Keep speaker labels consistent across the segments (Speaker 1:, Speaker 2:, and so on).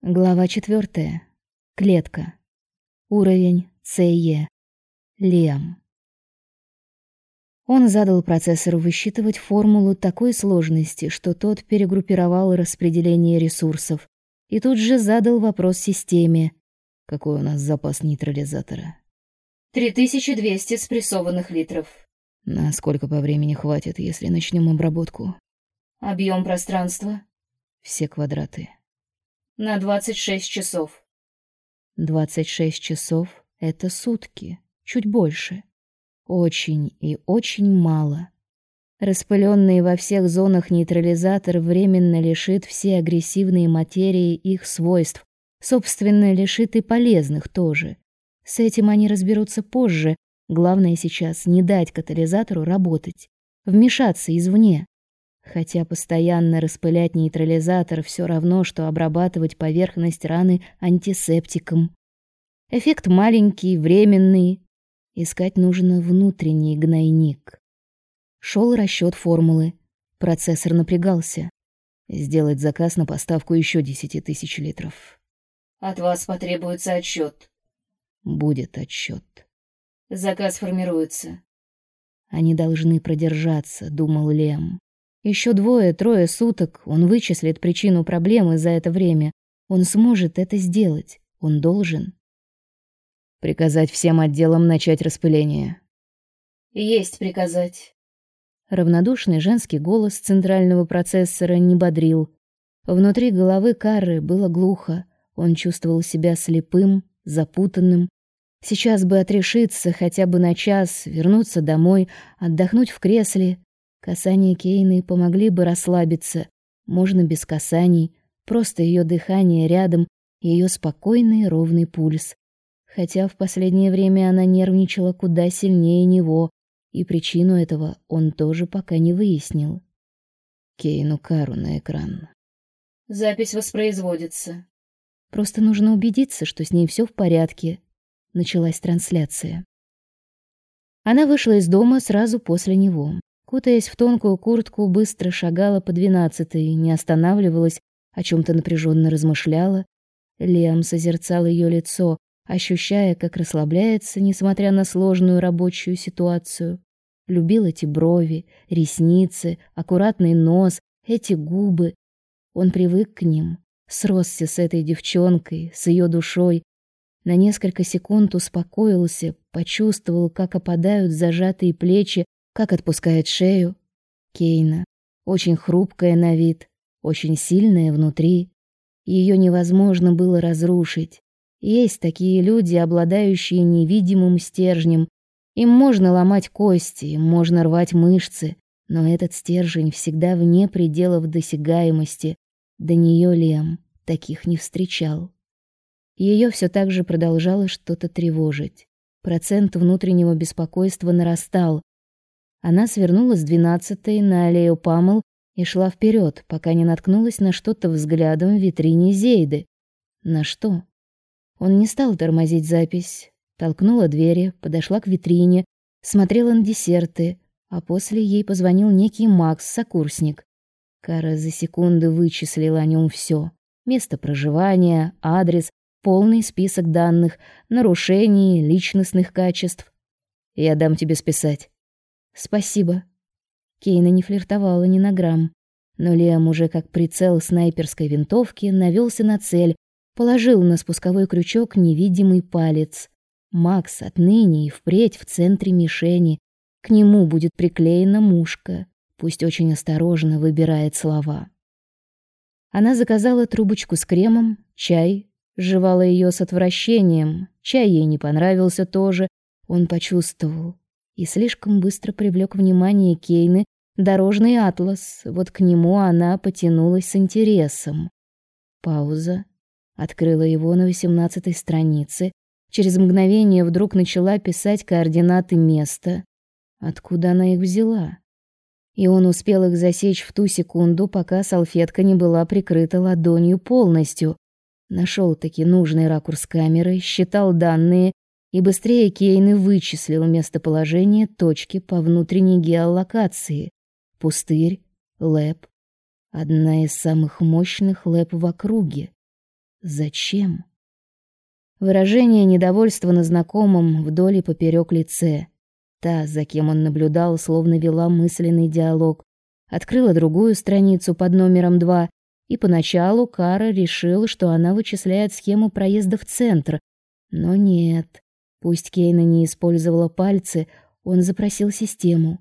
Speaker 1: Глава четвертая. Клетка. Уровень ЦЕ. Лем. Он задал процессору высчитывать формулу такой сложности, что тот перегруппировал распределение ресурсов и тут же задал вопрос системе.
Speaker 2: Какой у нас запас нейтрализатора?
Speaker 3: 3200 спрессованных литров.
Speaker 2: На сколько по времени хватит, если начнем обработку?
Speaker 3: Объем пространства?
Speaker 2: Все квадраты.
Speaker 3: На 26 часов.
Speaker 1: 26 часов — это сутки, чуть больше. Очень и очень мало. Распыленный во всех зонах нейтрализатор временно лишит все агрессивные материи их свойств, собственно, лишит и полезных тоже. С этим они разберутся позже. Главное сейчас не дать катализатору работать, вмешаться извне. Хотя постоянно распылять нейтрализатор все равно, что обрабатывать поверхность раны антисептиком. Эффект маленький, временный. Искать нужно внутренний гнойник. Шел расчет формулы. Процессор напрягался.
Speaker 2: Сделать заказ на поставку еще десяти тысяч литров.
Speaker 3: От вас потребуется отчет.
Speaker 2: Будет отчет.
Speaker 3: Заказ формируется.
Speaker 1: Они должны продержаться, думал Лем. Еще двое-трое суток он вычислит причину проблемы за это время. Он сможет это сделать. Он должен.
Speaker 2: Приказать всем отделам начать распыление.
Speaker 3: Есть приказать.
Speaker 1: Равнодушный женский голос центрального процессора не бодрил. Внутри головы Кары было глухо. Он чувствовал себя слепым, запутанным. Сейчас бы отрешиться хотя бы на час, вернуться домой, отдохнуть в кресле, Касания Кейны помогли бы расслабиться. Можно без касаний, просто ее дыхание рядом, ее спокойный ровный пульс. Хотя в последнее время она нервничала куда сильнее него, и причину этого он тоже пока не выяснил.
Speaker 2: Кейну Кару на экран.
Speaker 3: Запись воспроизводится.
Speaker 1: Просто нужно убедиться, что с ней все в порядке. Началась трансляция. Она вышла из дома сразу после него. Кутаясь в тонкую куртку, быстро шагала по двенадцатой, не останавливалась, о чем то напряженно размышляла. Лиам созерцал ее лицо, ощущая, как расслабляется, несмотря на сложную рабочую ситуацию. Любил эти брови, ресницы, аккуратный нос, эти губы. Он привык к ним, сросся с этой девчонкой, с ее душой. На несколько секунд успокоился, почувствовал, как опадают зажатые плечи, как отпускает шею. Кейна очень хрупкая на вид, очень сильная внутри. Ее невозможно было разрушить. Есть такие люди, обладающие невидимым стержнем. Им можно ломать кости, им можно рвать мышцы, но этот стержень всегда вне пределов досягаемости. До нее Лем таких не встречал. Ее все так же продолжало что-то тревожить. Процент внутреннего беспокойства нарастал, она свернула с двенадцатой на аллею Памел и шла вперед, пока не наткнулась на что-то взглядом в витрине Зейды. На что? Он не стал тормозить запись. Толкнула двери, подошла к витрине, смотрела на десерты, а после ей позвонил некий Макс, сокурсник. Кара за секунды вычислила о нем все: место проживания, адрес, полный список данных, нарушений, личностных качеств. Я дам тебе списать. Спасибо. Кейна не флиртовала ни на грамм, но Лиам уже как прицел снайперской винтовки навелся на цель, положил на спусковой крючок невидимый палец. Макс отныне и впредь в центре мишени. К нему будет приклеена мушка. Пусть очень осторожно выбирает слова. Она заказала трубочку с кремом, чай, жевала ее с отвращением. Чай ей не понравился тоже. Он почувствовал, и слишком быстро привлек внимание Кейны дорожный атлас. Вот к нему она потянулась с интересом. Пауза. Открыла его на восемнадцатой странице. Через мгновение вдруг начала писать координаты места. Откуда она их взяла? И он успел их засечь в ту секунду, пока салфетка не была прикрыта ладонью полностью. Нашел таки нужный ракурс камеры, считал данные и быстрее Кейны вычислил местоположение точки по внутренней геолокации. Пустырь, лэп. Одна из самых мощных лэп в округе. Зачем? Выражение недовольства на знакомом вдоль и поперек лице. Та, за кем он наблюдал, словно вела мысленный диалог, открыла другую страницу под номером два, и поначалу Кара решил, что она вычисляет схему проезда в центр. Но нет. Пусть Кейна не использовала пальцы, он запросил систему.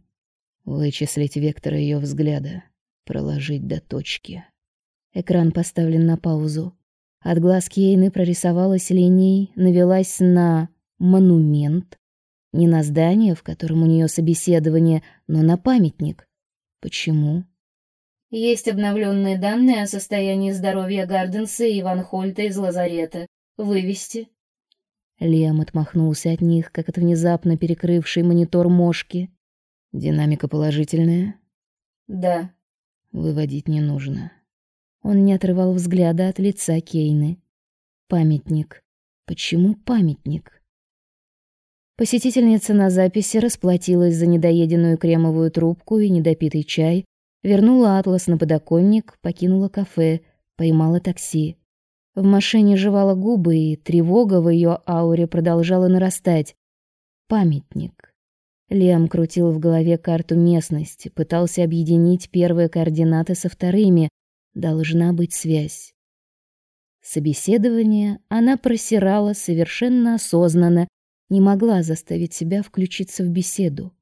Speaker 2: Вычислить вектор ее взгляда, проложить до точки.
Speaker 1: Экран поставлен на паузу. От глаз Кейны прорисовалась линией, навелась на монумент. Не на здание, в котором у нее собеседование, но на памятник. Почему?
Speaker 3: Есть обновленные данные о состоянии здоровья Гарденса и Иван Хольта из лазарета. Вывести.
Speaker 1: Лем отмахнулся от них, как от внезапно перекрывшей монитор мошки.
Speaker 2: Динамика положительная?
Speaker 3: Да.
Speaker 2: Выводить не нужно.
Speaker 1: Он не отрывал взгляда от лица Кейны. Памятник. Почему памятник? Посетительница на записи расплатилась за недоеденную кремовую трубку и недопитый чай, вернула атлас на подоконник, покинула кафе, поймала такси. В машине жевала губы, и тревога в ее ауре продолжала нарастать. Памятник. Лем крутил в голове карту местности, пытался объединить первые координаты со вторыми, Должна быть связь. Собеседование она просирала совершенно осознанно, не могла заставить себя включиться в беседу.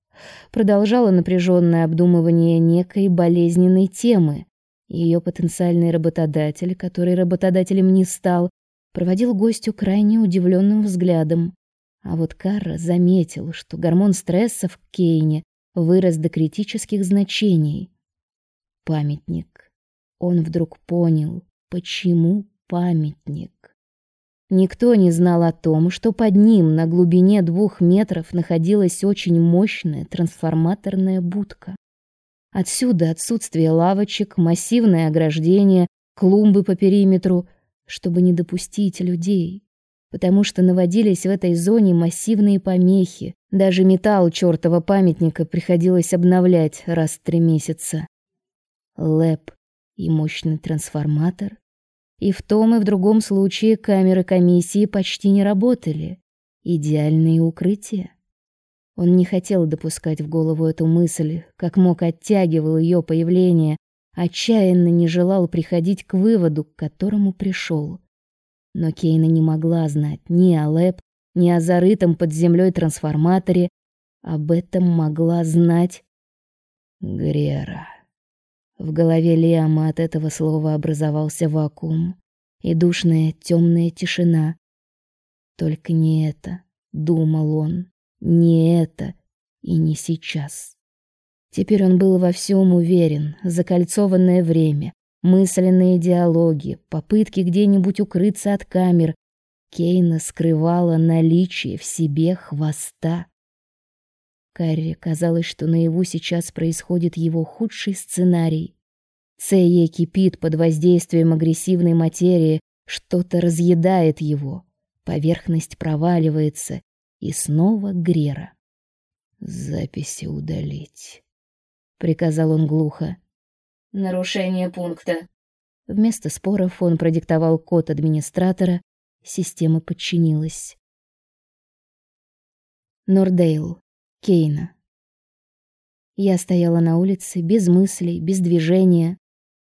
Speaker 1: Продолжала напряженное обдумывание некой болезненной темы. Ее потенциальный работодатель, который работодателем не стал, проводил гостю крайне удивленным взглядом. А вот Карра заметил, что гормон стресса в Кейне вырос до критических значений. Памятник. Он вдруг понял, почему памятник. Никто не знал о том, что под ним на глубине двух метров находилась очень мощная трансформаторная будка. Отсюда отсутствие лавочек, массивное ограждение, клумбы по периметру, чтобы не допустить людей, потому что наводились в этой зоне массивные помехи. Даже металл чёртова памятника приходилось обновлять раз в три месяца. Лэп и мощный трансформатор. И в том и в другом случае камеры комиссии почти не работали. Идеальные укрытия. Он не хотел допускать в голову эту мысль, как мог оттягивал ее появление, отчаянно не желал приходить к выводу, к которому пришел. Но Кейна не могла знать ни о Лэп, ни о зарытом под землей трансформаторе. Об этом могла знать
Speaker 2: Грера.
Speaker 1: В голове Лиама от этого слова образовался вакуум и душная темная тишина. Только не это, думал он, не это и не сейчас. Теперь он был во всем уверен, закольцованное время, мысленные диалоги, попытки где-нибудь укрыться от камер. Кейна скрывала наличие в себе хвоста. Карри казалось, что наяву сейчас происходит его худший сценарий. Цея кипит под воздействием агрессивной материи, что-то разъедает его. Поверхность проваливается, и снова Грера.
Speaker 2: «Записи удалить», —
Speaker 1: приказал он глухо.
Speaker 3: «Нарушение пункта».
Speaker 1: Вместо споров он продиктовал код администратора, система подчинилась. Нордейл. Кейна. Я стояла на улице без мыслей, без движения,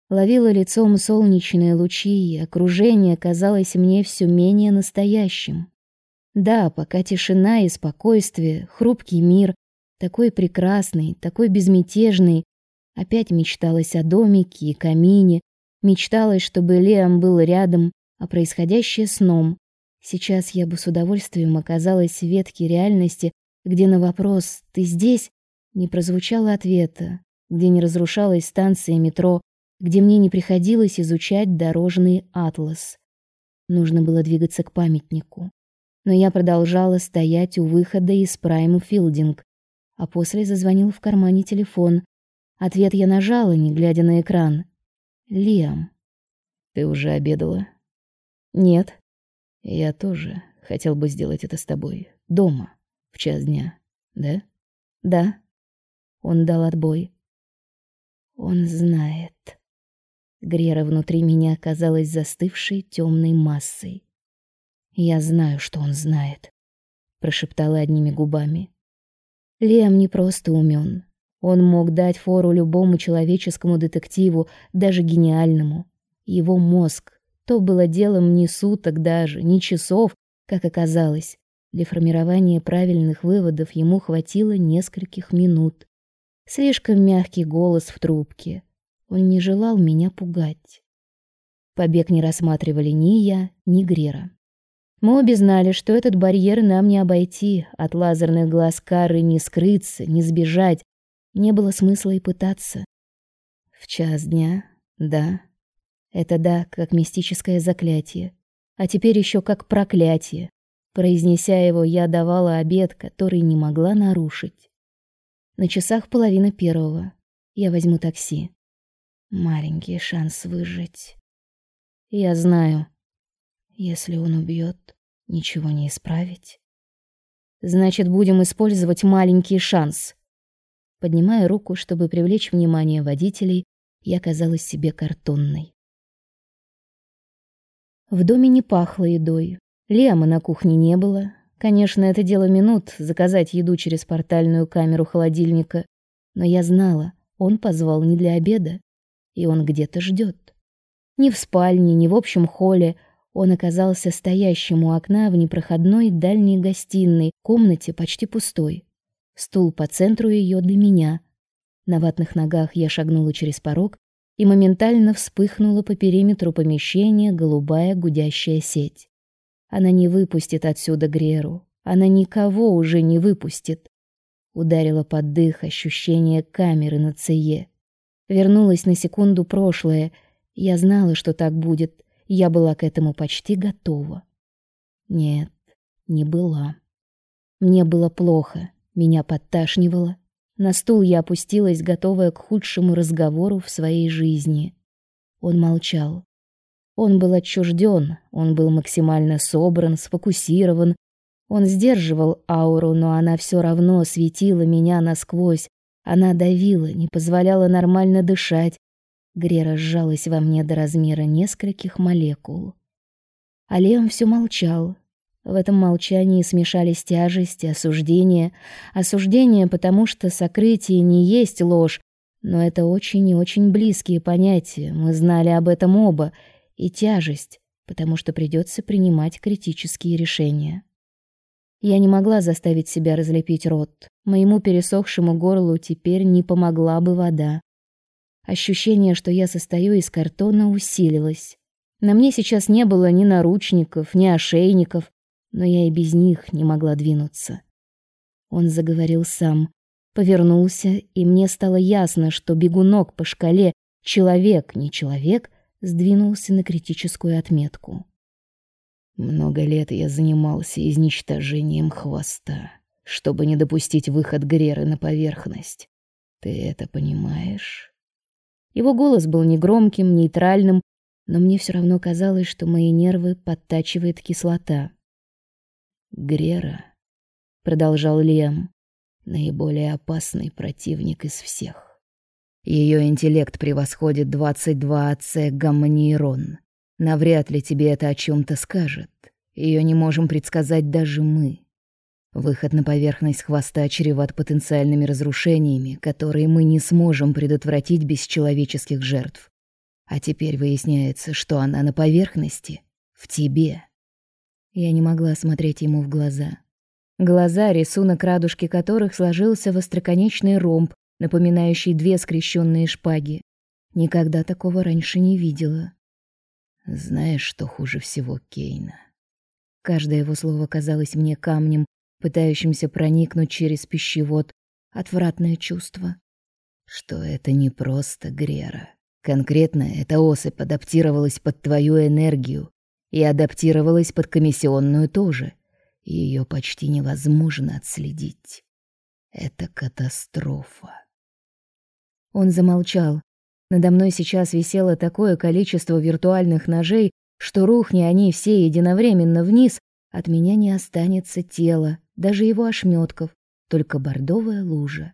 Speaker 1: ловила лицом солнечные лучи, и окружение казалось мне все менее настоящим. Да, пока тишина и спокойствие, хрупкий мир, такой прекрасный, такой безмятежный, опять мечталось о домике и камине, мечталось, чтобы Лиам был рядом, а происходящее сном. Сейчас я бы с удовольствием оказалась в ветке реальности, где на вопрос «Ты здесь?» не прозвучало ответа, где не разрушалась станция метро, где мне не приходилось изучать дорожный атлас. Нужно было двигаться к памятнику. Но я продолжала стоять у выхода из Прайму Филдинг, а после зазвонил в кармане телефон. Ответ я нажала, не глядя на экран. Лиам.
Speaker 2: Ты уже обедала?
Speaker 1: Нет.
Speaker 2: Я тоже хотел бы сделать это с тобой дома в час дня, да?
Speaker 1: Да. Он дал отбой. Он знает. Грера внутри меня оказалась застывшей темной массой. Я знаю, что он знает, прошептала одними губами. Лем не просто умен. Он мог дать фору любому человеческому детективу, даже гениальному. Его мозг то было делом не суток даже, не часов, как оказалось. Для формирования правильных выводов ему хватило нескольких минут. Слишком мягкий голос в трубке. Он не желал меня пугать. Побег не рассматривали ни я, ни Грера. Мы обе знали, что этот барьер нам не обойти, от лазерных глаз Кары не скрыться, не сбежать. Не было смысла и пытаться. В час дня, да. Это да, как мистическое заклятие. А теперь еще как проклятие. Произнеся его, я давала обет, который не могла нарушить. На часах половина первого. Я возьму такси. Маленький шанс выжить. Я знаю, если он убьет, ничего не исправить. Значит, будем использовать маленький шанс. Поднимая руку, чтобы привлечь внимание водителей, я казалась себе картонной. В доме не пахло едой. Лиама на кухне не было. Конечно, это дело минут заказать еду через портальную камеру холодильника, но я знала, он позвал не для обеда, и он где-то ждет. Ни в спальне, ни в общем холле. Он оказался стоящим у окна в непроходной дальней гостиной, комнате почти пустой. Стул по центру ее для меня. На ватных ногах я шагнула через порог, и моментально вспыхнула по периметру помещения голубая гудящая сеть. Она не выпустит отсюда Греру. Она никого уже не выпустит. Ударила под дых ощущение камеры на ЦЕ. Вернулась на секунду прошлое — я знала, что так будет. Я была к этому почти готова. Нет, не была. Мне было плохо, меня подташнивало. На стул я опустилась, готовая к худшему разговору в своей жизни. Он молчал. Он был отчужден, он был максимально собран, сфокусирован. Он сдерживал ауру, но она все равно светила меня насквозь. Она давила, не позволяла нормально дышать, Грера сжалась во мне до размера нескольких молекул. А Лем все молчал. В этом молчании смешались тяжесть и осуждение. Осуждение, потому что сокрытие не есть ложь, но это очень и очень близкие понятия, мы знали об этом оба, и тяжесть, потому что придется принимать критические решения. Я не могла заставить себя разлепить рот. Моему пересохшему горлу теперь не помогла бы вода. Ощущение, что я состою из картона, усилилось. На мне сейчас не было ни наручников, ни ошейников, но я и без них не могла двинуться. Он заговорил сам, повернулся, и мне стало ясно, что бегунок по шкале человек, не человек, сдвинулся на критическую отметку.
Speaker 2: Много лет я занимался изничтожением хвоста, чтобы не допустить выход Греры на поверхность. Ты это понимаешь?
Speaker 1: Его голос был негромким, нейтральным, но мне все равно казалось, что мои нервы подтачивает кислота.
Speaker 2: Грера, продолжал Лем, наиболее опасный противник из всех. Ее интеллект превосходит 22 АЦ гамма-нейрон. Навряд ли тебе это о чем то скажет. Ее не можем предсказать даже мы. Выход на поверхность хвоста чреват потенциальными разрушениями, которые мы не сможем предотвратить без человеческих жертв. А теперь выясняется, что она на поверхности, в тебе.
Speaker 1: Я не могла смотреть ему в глаза. Глаза, рисунок радужки которых сложился в остроконечный ромб, напоминающий две скрещенные шпаги. Никогда такого раньше не видела.
Speaker 2: Знаешь, что хуже всего Кейна?
Speaker 1: Каждое его слово казалось мне камнем, пытающимся проникнуть через пищевод, отвратное чувство.
Speaker 2: Что это не просто Грера. Конкретно эта особь адаптировалась под твою энергию и адаптировалась под комиссионную тоже. Ее почти невозможно отследить. Это катастрофа.
Speaker 1: Он замолчал. Надо мной сейчас висело такое количество виртуальных ножей, что рухни они все единовременно вниз, от меня не останется тела, даже его ошметков, только бордовая лужа.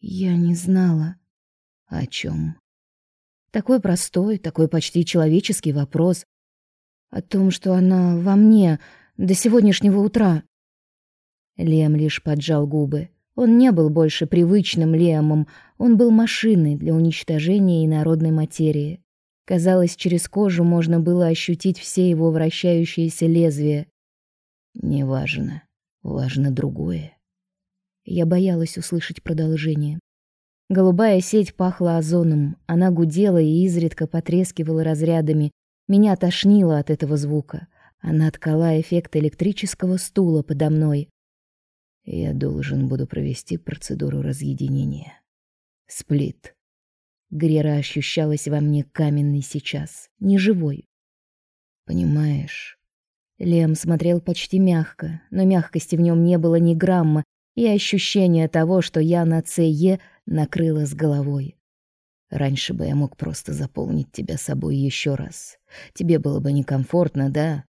Speaker 1: Я не знала.
Speaker 2: О чем?
Speaker 1: Такой простой, такой почти человеческий вопрос. О том, что она во мне до сегодняшнего утра. Лем лишь поджал губы. Он не был больше привычным Лемом, он был машиной для уничтожения инородной материи. Казалось, через кожу можно было ощутить все его вращающиеся лезвия. Неважно, важно другое. Я боялась услышать продолжение. Голубая сеть пахла озоном, она гудела и изредка потрескивала разрядами. Меня тошнило от этого звука. Она ткала эффект электрического стула подо мной. Я должен буду провести процедуру разъединения. Сплит. Грера ощущалась во мне каменной сейчас, не живой. Понимаешь? Лем смотрел почти мягко, но мягкости в нем не было ни грамма, и ощущение того, что я на ЦЕ накрыло с головой. Раньше бы я мог просто заполнить тебя собой еще раз. Тебе было бы некомфортно, да,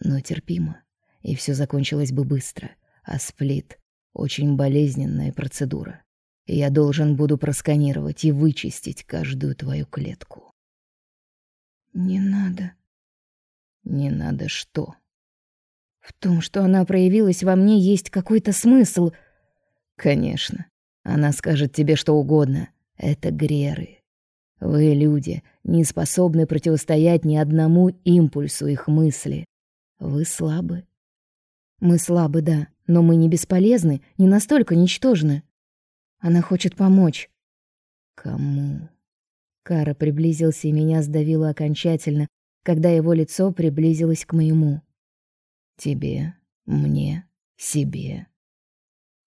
Speaker 1: но терпимо, и все закончилось бы быстро. А сплит — очень болезненная процедура. Я должен буду просканировать и вычистить каждую твою клетку.
Speaker 2: Не надо.
Speaker 1: Не надо что?
Speaker 2: В том, что она проявилась во мне, есть какой-то смысл.
Speaker 1: Конечно. Она скажет тебе что угодно. Это Греры. Вы, люди, не способны противостоять ни одному импульсу их мысли. Вы слабы.
Speaker 2: Мы слабы, да, но мы не бесполезны, не настолько ничтожны. Она хочет помочь.
Speaker 1: Кому?
Speaker 2: Кара приблизился и меня сдавило окончательно, когда его лицо приблизилось к моему.
Speaker 1: Тебе, мне, себе.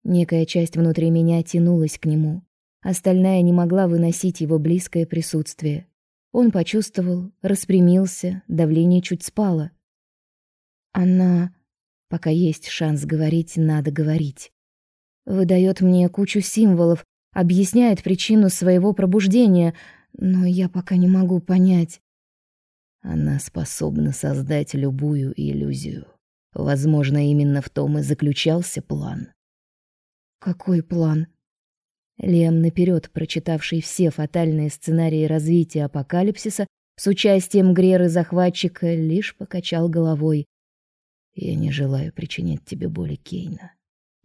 Speaker 2: Некая часть внутри меня тянулась к нему. Остальная не могла выносить его близкое присутствие. Он почувствовал, распрямился, давление чуть спало. Она, пока есть шанс говорить, надо говорить. Выдает мне кучу символов, объясняет причину своего пробуждения, но я пока не могу понять.
Speaker 1: Она способна создать любую иллюзию. Возможно, именно в том и заключался план.
Speaker 2: Какой план? Лем, наперед прочитавший все фатальные сценарии развития апокалипсиса с участием Греры захватчика, лишь покачал головой.
Speaker 1: Я не желаю причинять тебе боли, Кейна.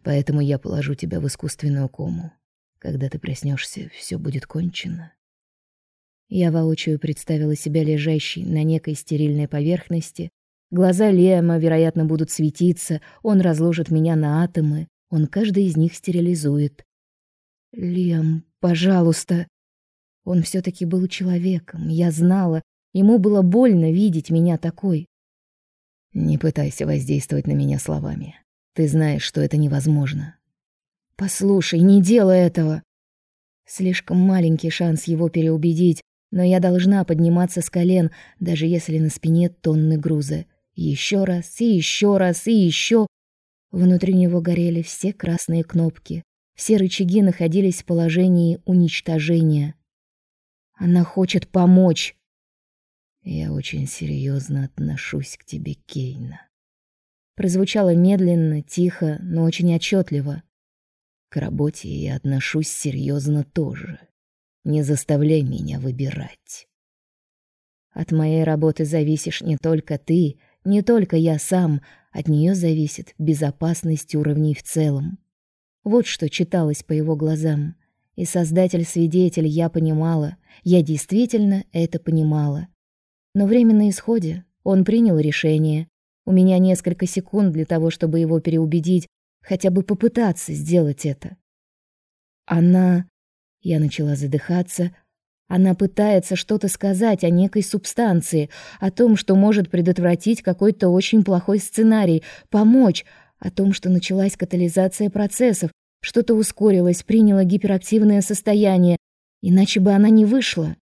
Speaker 1: Поэтому я положу тебя в искусственную кому. Когда ты проснешься, все будет кончено.
Speaker 2: Я воочию представила себя лежащей на некой стерильной поверхности. Глаза Лема, вероятно, будут светиться, он разложит меня на атомы, он каждый из них стерилизует. Лем, пожалуйста. Он все таки был человеком, я знала, ему было больно видеть меня такой.
Speaker 1: Не пытайся воздействовать на меня словами. Ты знаешь, что это невозможно.
Speaker 2: Послушай, не делай этого. Слишком маленький шанс его переубедить, но я должна подниматься с колен, даже если на спине тонны груза. Еще раз, и еще раз, и еще. Внутри него горели все красные кнопки. Все рычаги находились в положении уничтожения. Она хочет помочь.
Speaker 1: Я очень серьезно отношусь к тебе, Кейна.
Speaker 2: Прозвучало медленно, тихо, но очень отчетливо.
Speaker 1: К работе я отношусь серьезно тоже. Не заставляй меня выбирать.
Speaker 2: От моей работы зависишь не только ты, не только я сам, от нее зависит безопасность уровней в целом. Вот что читалось по его глазам. И создатель-свидетель я понимала, я действительно это понимала. Но время на исходе, он принял решение. У меня несколько секунд для того, чтобы его переубедить, хотя бы попытаться сделать это. Она... Я начала задыхаться, она пытается что-то сказать о некой субстанции, о том, что может предотвратить какой-то очень плохой сценарий, помочь, о том, что началась катализация процессов, что-то ускорилось, приняло гиперактивное состояние, иначе бы она не вышла.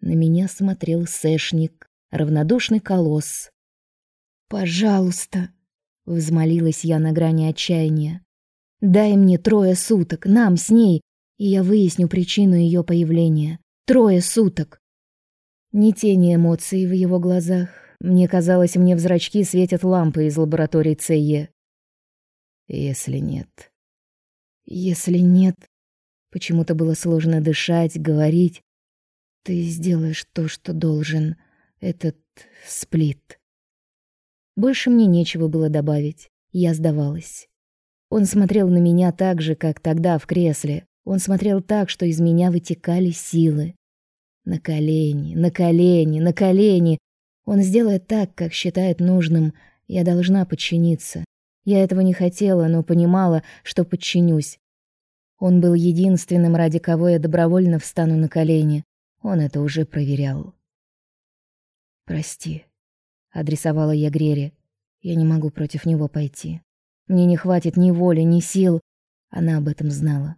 Speaker 2: На меня смотрел Сэшник, равнодушный колосс. «Пожалуйста», — взмолилась я на грани отчаяния, — «дай мне трое суток, нам с ней, и я выясню причину ее появления. Трое суток. Ни тени эмоций в его глазах. Мне казалось, мне в зрачки светят лампы из лаборатории ЦЕ.
Speaker 1: Если нет.
Speaker 2: Если нет. Почему-то было сложно дышать, говорить.
Speaker 1: Ты сделаешь то, что должен. Этот сплит. Больше мне нечего было добавить. Я сдавалась. Он смотрел на меня так же, как тогда в кресле. Он смотрел так, что из меня вытекали силы. На колени, на колени, на колени. Он сделает так, как считает нужным. Я должна подчиниться. Я этого не хотела, но понимала, что подчинюсь. Он был единственным, ради кого я добровольно встану на колени. Он это уже проверял. «Прости», — адресовала я Грере. «Я не могу против него пойти. Мне не хватит ни воли, ни сил». Она об этом знала.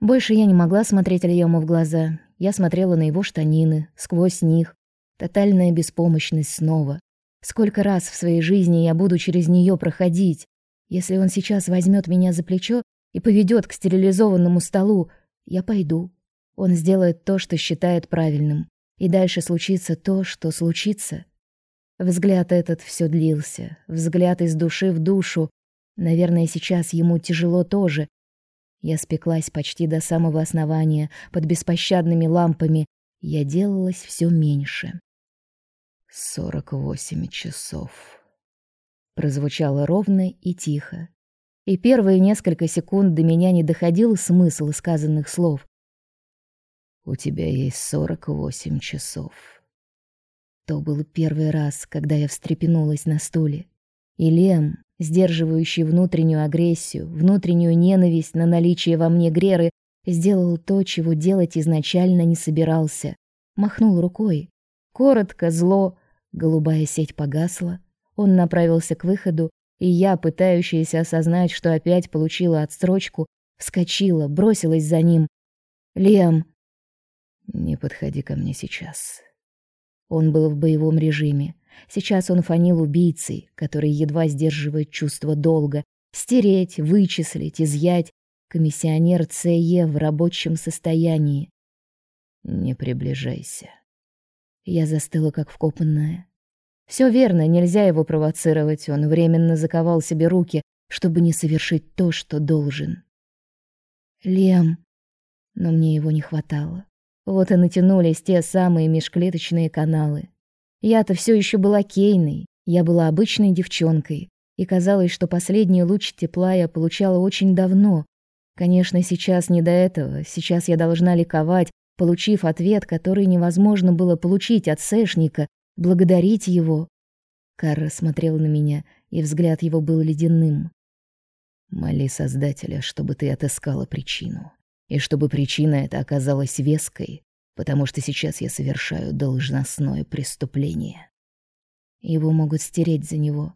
Speaker 1: Больше я не могла смотреть Альему в глаза. Я смотрела на его штанины, сквозь них. Тотальная беспомощность снова. Сколько раз в своей жизни я буду через нее проходить? Если он сейчас возьмет меня за плечо и поведет к стерилизованному столу, я пойду. Он сделает то, что считает правильным. И дальше случится то, что случится. Взгляд этот все длился, взгляд из души в душу. Наверное, сейчас ему тяжело тоже, я спеклась почти до самого основания, под беспощадными лампами. Я делалась все меньше.
Speaker 2: «Сорок восемь часов», — прозвучало ровно и тихо.
Speaker 1: И первые несколько секунд до меня не доходил смысл сказанных слов.
Speaker 2: «У тебя есть сорок восемь часов».
Speaker 1: То был первый раз, когда я встрепенулась на стуле. И Лем, сдерживающий внутреннюю агрессию, внутреннюю ненависть на наличие во мне Греры, сделал то, чего делать изначально не собирался. Махнул рукой. Коротко, зло, голубая сеть погасла. Он направился к выходу, и я, пытающаяся осознать, что опять получила отсрочку, вскочила, бросилась за ним. «Лем!»
Speaker 2: «Не подходи ко мне сейчас».
Speaker 1: Он был в боевом режиме. Сейчас он фанил убийцей, который едва сдерживает чувство долга. Стереть, вычислить, изъять. Комиссионер ЦЕ в рабочем состоянии.
Speaker 2: Не приближайся.
Speaker 1: Я застыла, как вкопанная. Все верно, нельзя его провоцировать. Он временно заковал себе руки, чтобы не совершить то, что должен. Лем. Но мне его не хватало. Вот и натянулись те самые межклеточные каналы. Я-то все еще была Кейной, я была обычной девчонкой, и казалось, что последний луч тепла я получала очень давно. Конечно, сейчас не до этого, сейчас я должна ликовать, получив ответ, который невозможно было получить от Сэшника, благодарить его. Карра смотрел на меня, и взгляд его был ледяным.
Speaker 2: «Моли Создателя, чтобы ты отыскала причину, и чтобы причина эта оказалась веской, потому что сейчас я совершаю должностное преступление.
Speaker 1: Его могут стереть за него.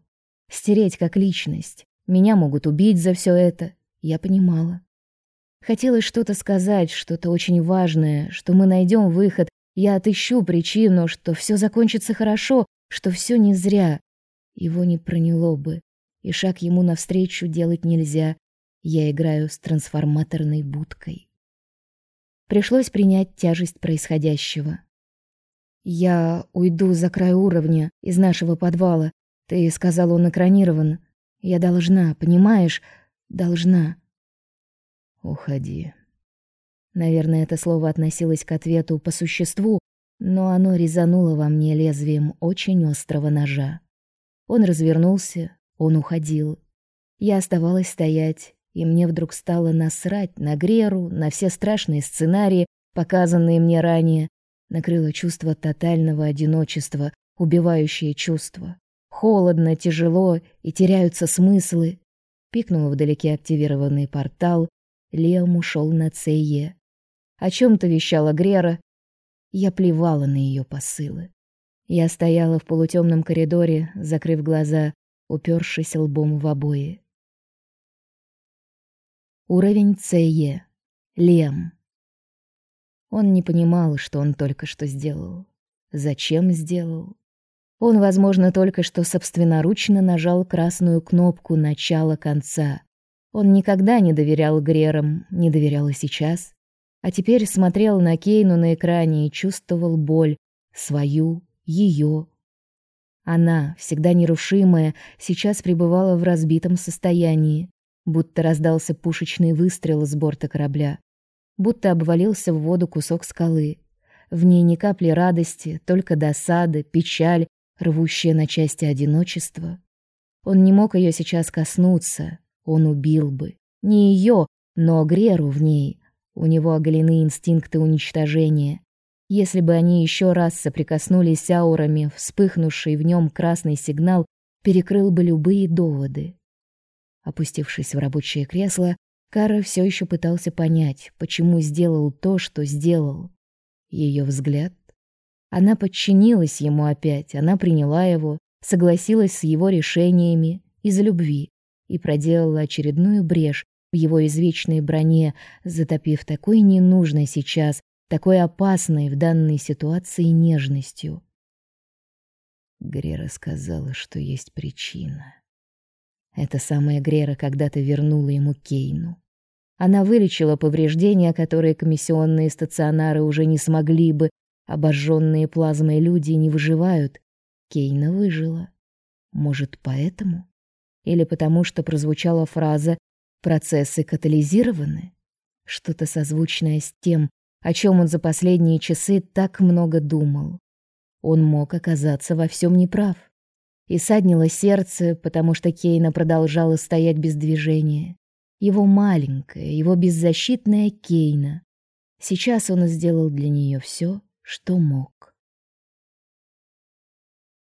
Speaker 1: Стереть как личность. Меня могут убить за все это. Я понимала. Хотелось что-то сказать, что-то очень важное, что мы найдем выход, я отыщу причину, что все закончится хорошо, что все не зря. Его не проняло бы, и шаг ему навстречу делать нельзя. Я играю с трансформаторной будкой. Пришлось принять тяжесть происходящего. Я уйду за край уровня из нашего подвала. Ты сказал, он экранирован. Я должна, понимаешь? Должна.
Speaker 2: Уходи.
Speaker 1: Наверное, это слово относилось к ответу по существу, но оно резануло во мне лезвием очень острого ножа. Он развернулся, он уходил. Я оставалась стоять, и мне вдруг стало насрать на Греру, на все страшные сценарии, показанные мне ранее. Накрыло чувство тотального одиночества, убивающее чувство. Холодно, тяжело, и теряются смыслы. Пикнул вдалеке активированный портал. Леом ушел на Цее. О чем то вещала Грера. Я плевала на ее посылы. Я стояла в полутемном коридоре, закрыв глаза, упершись лбом в обои. Уровень ЦЕ. Лем. Он не понимал, что он только что сделал. Зачем сделал? Он, возможно, только что собственноручно нажал красную кнопку начала-конца. Он никогда не доверял Грерам, не доверял и сейчас. А теперь смотрел на Кейну на экране и чувствовал боль, свою, ее. Она, всегда нерушимая, сейчас пребывала в разбитом состоянии будто раздался пушечный выстрел с борта корабля, будто обвалился в воду кусок скалы. В ней ни капли радости, только досада, печаль, рвущая на части одиночество. Он не мог ее сейчас коснуться, он убил бы. Не ее, но Греру в ней. У него оголены инстинкты уничтожения. Если бы они еще раз соприкоснулись аурами, вспыхнувший в нем красный сигнал перекрыл бы любые доводы. Опустившись в рабочее кресло, Кара все еще пытался понять, почему сделал то, что сделал. Ее взгляд. Она подчинилась ему опять, она приняла его, согласилась с его решениями из любви и проделала очередную брешь в его извечной броне, затопив такой ненужной сейчас, такой опасной в данной ситуации нежностью.
Speaker 2: Грера сказала, что есть причина. Эта самая Грера когда-то вернула ему Кейну. Она вылечила повреждения, которые комиссионные стационары уже не смогли бы. Обожженные плазмой люди не выживают. Кейна выжила. Может, поэтому? Или потому, что прозвучала фраза «процессы катализированы»? Что-то созвучное с тем, о чем он за последние часы так много думал. Он мог оказаться во всем неправ. И саднило сердце, потому что Кейна продолжала стоять без движения. Его маленькая, его беззащитная Кейна. Сейчас он сделал для нее все, что мог.